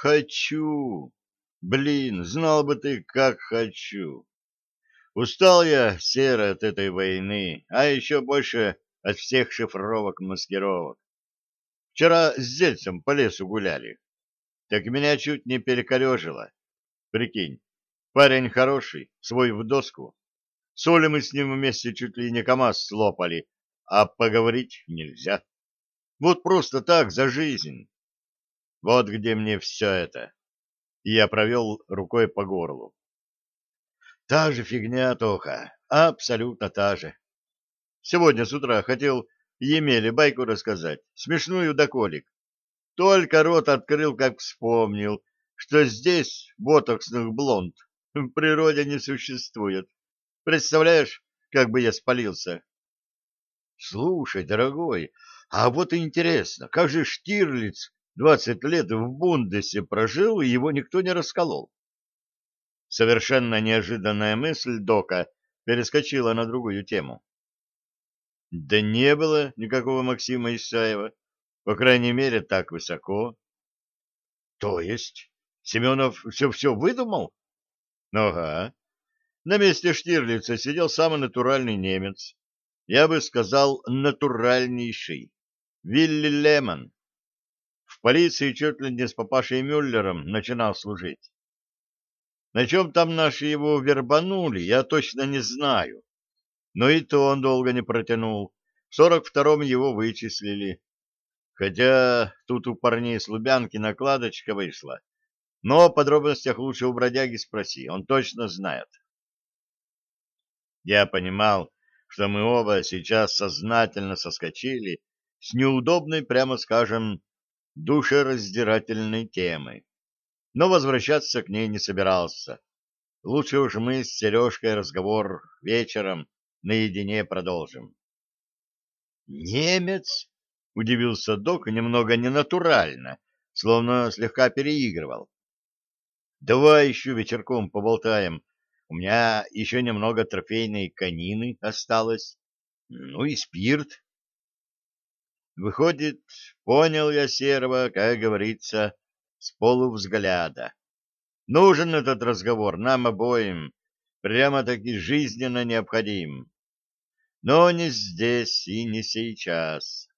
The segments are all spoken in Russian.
Хочу. Блин, знал бы ты, как хочу. Устал я, серо, от этой войны, а еще больше от всех шифровок-маскировок. Вчера с Зельцем по лесу гуляли. Так меня чуть не перекорежило. Прикинь, парень хороший, свой в доску. Соли мы с ним вместе чуть ли не КамАЗ слопали, а поговорить нельзя. Вот просто так, за жизнь. Вот где мне все это. И я провел рукой по горлу. Та же фигня, Тоха, абсолютно та же. Сегодня с утра хотел Емеле байку рассказать, смешную до колик. Только рот открыл, как вспомнил, что здесь ботоксных блонд в природе не существует. Представляешь, как бы я спалился? Слушай, дорогой, а вот интересно, как же Штирлиц двадцать лет в Бундесе прожил, и его никто не расколол? Совершенно неожиданная мысль Дока перескочила на другую тему. Да не было никакого Максима Исаева, по крайней мере, так высоко. То есть Семенов все-все выдумал? Ага. На месте Штирлица сидел самый натуральный немец. Я бы сказал, натуральнейший. Вилли Лемон. Полиции чуть ли не с папашей Мюллером начинал служить. На чем там наши его вербанули, я точно не знаю. Но и то он долго не протянул. В сорок втором его вычислили. Хотя тут у парней с Лубянки накладочка вышла. Но о подробностях лучше у бродяги спроси, он точно знает. Я понимал, что мы оба сейчас сознательно соскочили с неудобной, прямо скажем, душераздирательной темы но возвращаться к ней не собирался. Лучше уж мы с Сережкой разговор вечером наедине продолжим. «Немец?» — удивился док немного ненатурально, словно слегка переигрывал. «Давай еще вечерком поболтаем. У меня еще немного трофейной конины осталось. Ну и спирт». Выходит, понял я Серого, как говорится, с полувзгляда. Нужен этот разговор нам обоим, прямо-таки жизненно необходим. Но не здесь и не сейчас.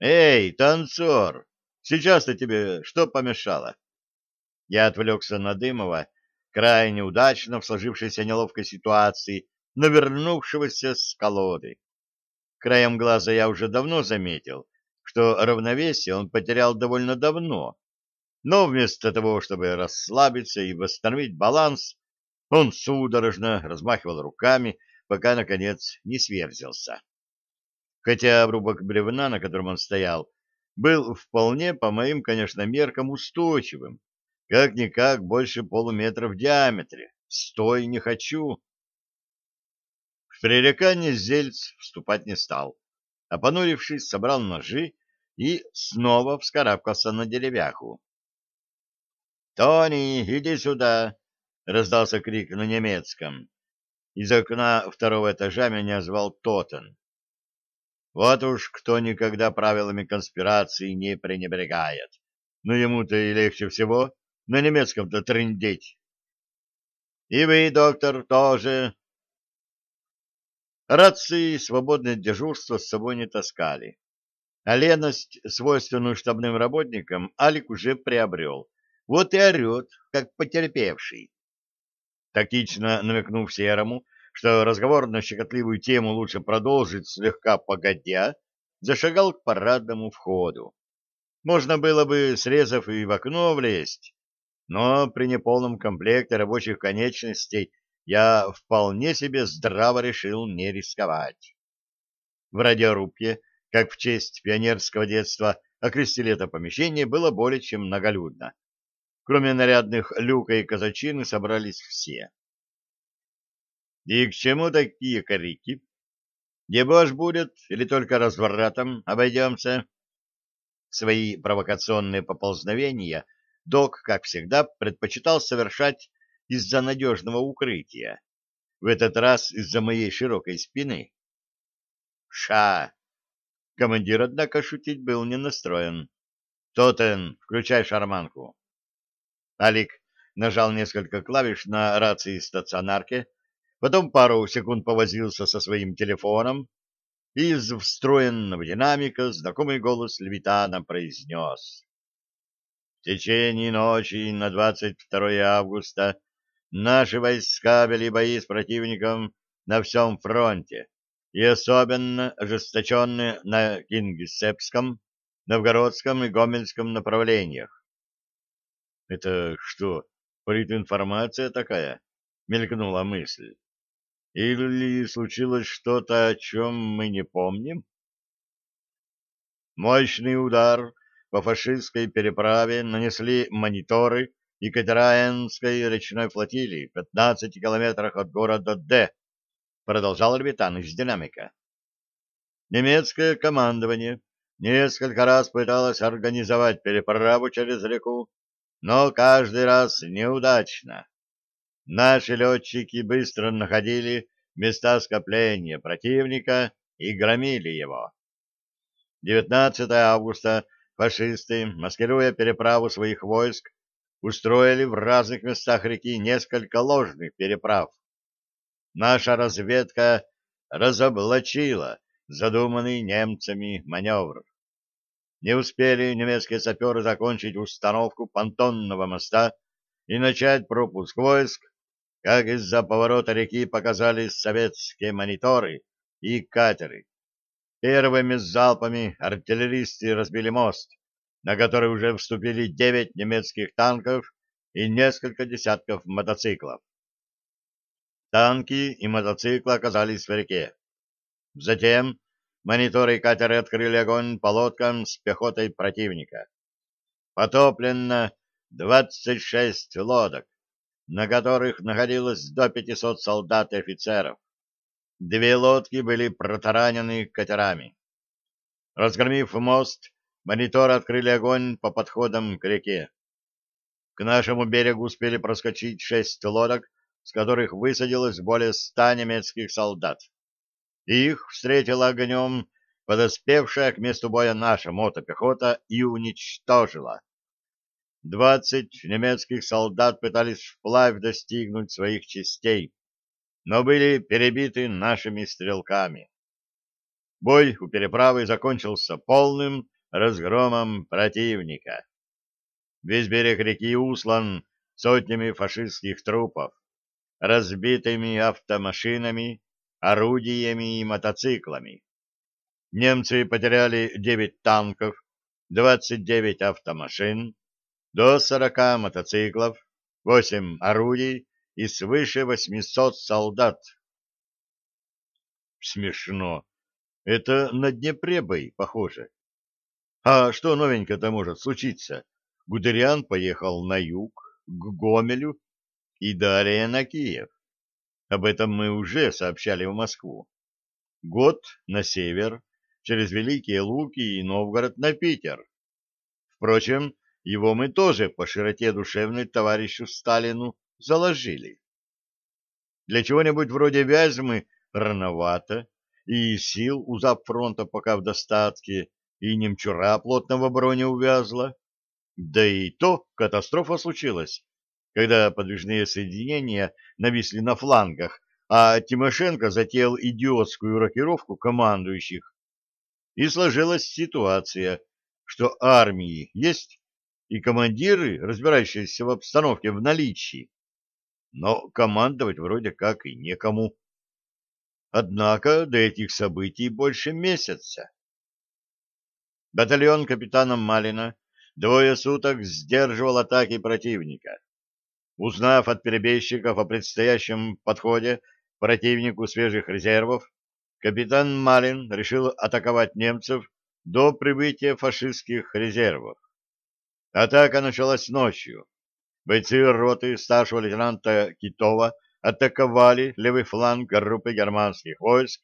«Эй, танцор, сейчас-то тебе что помешало?» Я отвлекся на Дымова, крайне удачно в сложившейся неловкой ситуации, навернувшегося с колоды. Краем глаза я уже давно заметил, что равновесие он потерял довольно давно, но вместо того, чтобы расслабиться и восстановить баланс, он судорожно размахивал руками, пока, наконец, не сверзился. Хотя обрубок бревна, на котором он стоял, был вполне, по моим, конечно, меркам устойчивым, как-никак больше полуметра в диаметре. Стой, не хочу. В пререкание Зельц вступать не стал а понурившись, собрал ножи и снова вскарабкался на деревяху. «Тони, иди сюда!» — раздался крик на немецком. Из окна второго этажа меня звал Тотен. Вот уж кто никогда правилами конспирации не пренебрегает. Но ему-то и легче всего на немецком-то трындеть. И вы, доктор, тоже Рации свободное дежурство с собой не таскали. А леность, свойственную штабным работникам, Алик уже приобрел. Вот и орет, как потерпевший. Тактично намекнув Серому, что разговор на щекотливую тему лучше продолжить слегка погодя, зашагал к парадному входу. Можно было бы, срезав и в окно влезть, но при неполном комплекте рабочих конечностей я вполне себе здраво решил не рисковать. В радиорубке, как в честь пионерского детства, окрестили это помещение, было более чем многолюдно. Кроме нарядных Люка и Казачин собрались все. И к чему такие корики? Дебош будет или только развратом обойдемся? Свои провокационные поползновения док, как всегда, предпочитал совершать из-за надежного укрытия. В этот раз из-за моей широкой спины. Ша! Командир, однако, шутить был не настроен. Тотен, включай шарманку. Алик нажал несколько клавиш на рации стационарке, потом пару секунд повозился со своим телефоном, и из встроенного динамика знакомый голос Левитана произнес. В течение ночи на 22 августа наши войска вели бои с противником на всем фронте и особенно ожесточенные на Кингисеппском, Новгородском и Гомельском направлениях. Это что, политинформация такая? Мелькнула мысль. Или случилось что-то, о чем мы не помним? Мощный удар по фашистской переправе нанесли мониторы и катера Энской речной флотилии в 15 километрах от города Д, продолжал Левитан из динамика. Немецкое командование несколько раз пыталось организовать переправу через реку, но каждый раз неудачно. Наши летчики быстро находили места скопления противника и громили его. 19 августа фашисты, маскируя переправу своих войск, устроили в разных местах реки несколько ложных переправ. Наша разведка разоблачила задуманный немцами маневр. Не успели немецкие саперы закончить установку понтонного моста и начать пропуск войск, как из-за поворота реки показались советские мониторы и катеры. Первыми залпами артиллеристы разбили мост, на который уже вступили девять немецких танков и несколько десятков мотоциклов. Танки и мотоциклы оказались в реке. Затем мониторы и катеры открыли огонь по лодкам с пехотой противника. Потоплено 26 лодок, на которых находилось до 500 солдат и офицеров. Две лодки были протаранены катерами. Разгромив мост, мониторы открыли огонь по подходам к реке. К нашему берегу успели проскочить шесть лодок, с которых высадилось более ста немецких солдат. Их встретила огнем подоспевшая к месту боя наша мотопехота и уничтожила. Двадцать немецких солдат пытались вплавь достигнуть своих частей, но были перебиты нашими стрелками. Бой у переправы закончился полным разгромом противника. Весь берег реки услан сотнями фашистских трупов, разбитыми автомашинами, орудиями и мотоциклами. Немцы потеряли 9 танков, 29 автомашин, до 40 мотоциклов, 8 орудий и свыше 800 солдат. Смешно. Это на Днепре бой, похоже. А что новенько-то может случиться? Гудериан поехал на юг, к Гомелю и далее на Киев. Об этом мы уже сообщали в Москву. Год на север, через Великие Луки и Новгород на Питер. Впрочем, его мы тоже по широте душевной товарищу Сталину заложили. Для чего-нибудь вроде Вязьмы рановато, и сил у запфронта пока в достатке, и немчура плотно в обороне увязла. Да и то катастрофа случилась, когда подвижные соединения нависли на флангах, а Тимошенко затеял идиотскую рокировку командующих. И сложилась ситуация, что армии есть, и командиры, разбирающиеся в обстановке, в наличии. Но командовать вроде как и некому. Однако до этих событий больше месяца. Батальон капитана Малина двое суток сдерживал атаки противника. Узнав от перебежчиков о предстоящем подходе противнику свежих резервов, капитан Малин решил атаковать немцев до прибытия фашистских резервов. Атака началась ночью. Бойцы роты старшего лейтенанта Китова атаковали левый фланг группы германских войск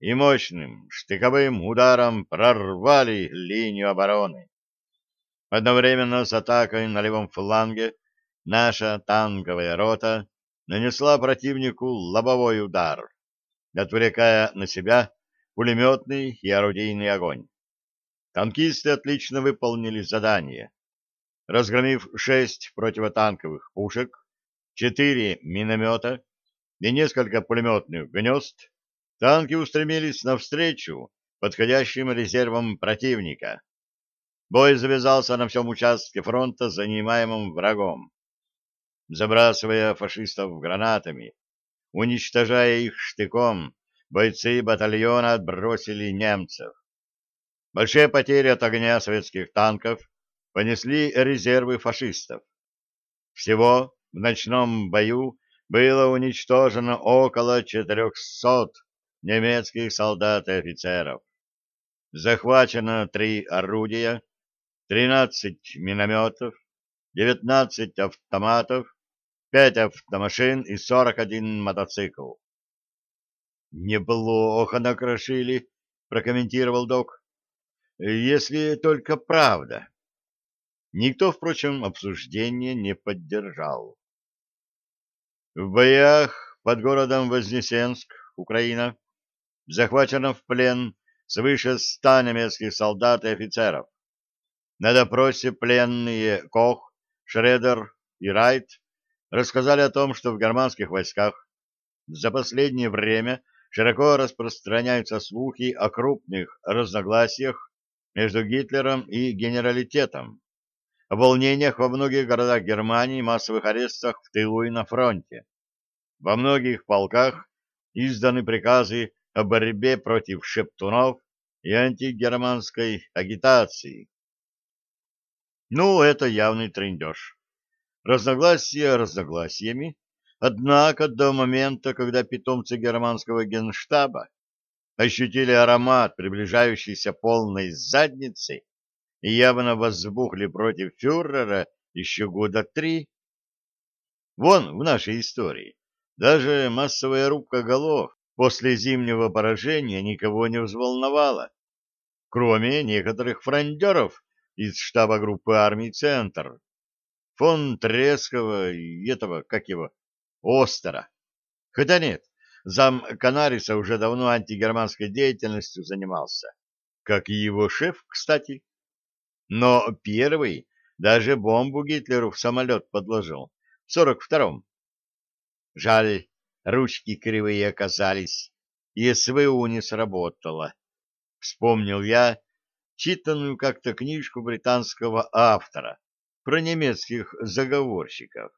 и мощным штыковым ударом прорвали линию обороны. Одновременно с атакой на левом фланге наша танковая рота нанесла противнику лобовой удар, отвлекая на себя пулеметный и орудийный огонь. Танкисты отлично выполнили задание. Разгромив шесть противотанковых пушек, четыре миномета и несколько пулеметных гнезд, танки устремились навстречу подходящим резервам противника. Бой завязался на всем участке фронта, занимаемом врагом. Забрасывая фашистов гранатами, уничтожая их штыком, бойцы батальона отбросили немцев. Большие потери от огня советских танков понесли резервы фашистов. Всего в ночном бою было уничтожено около 400 немецких солдат и офицеров. Захвачено три орудия, 13 минометов, 19 автоматов, 5 автомашин и 41 мотоцикл. «Неплохо накрошили», — прокомментировал док. «Если только правда». Никто, впрочем, обсуждение не поддержал. В боях под городом Вознесенск, Украина, захвачено в плен свыше ста немецких солдат и офицеров. На допросе пленные Кох, Шредер и Райт рассказали о том, что в германских войсках за последнее время широко распространяются слухи о крупных разногласиях между Гитлером и генералитетом, о волнениях во многих городах Германии, массовых арестах в тылу и на фронте. Во многих полках изданы приказы о борьбе против шептунов и антигерманской агитации. Ну, это явный трендеж. Разногласия разногласиями, однако до момента, когда питомцы германского генштаба ощутили аромат приближающейся полной задницы и явно возбухли против фюрера еще года три. Вон в нашей истории даже массовая рубка голов после зимнего поражения никого не взволновала, кроме некоторых фрондеров из штаба группы армий «Центр», фон Трескова и этого, как его, Остера. Хотя нет, зам Канариса уже давно антигерманской деятельностью занимался, как и его шеф, кстати. Но первый даже бомбу Гитлеру в самолет подложил в сорок втором. Жаль, ручки кривые оказались, и СВУ не сработало. Вспомнил я читанную как-то книжку британского автора про немецких заговорщиков.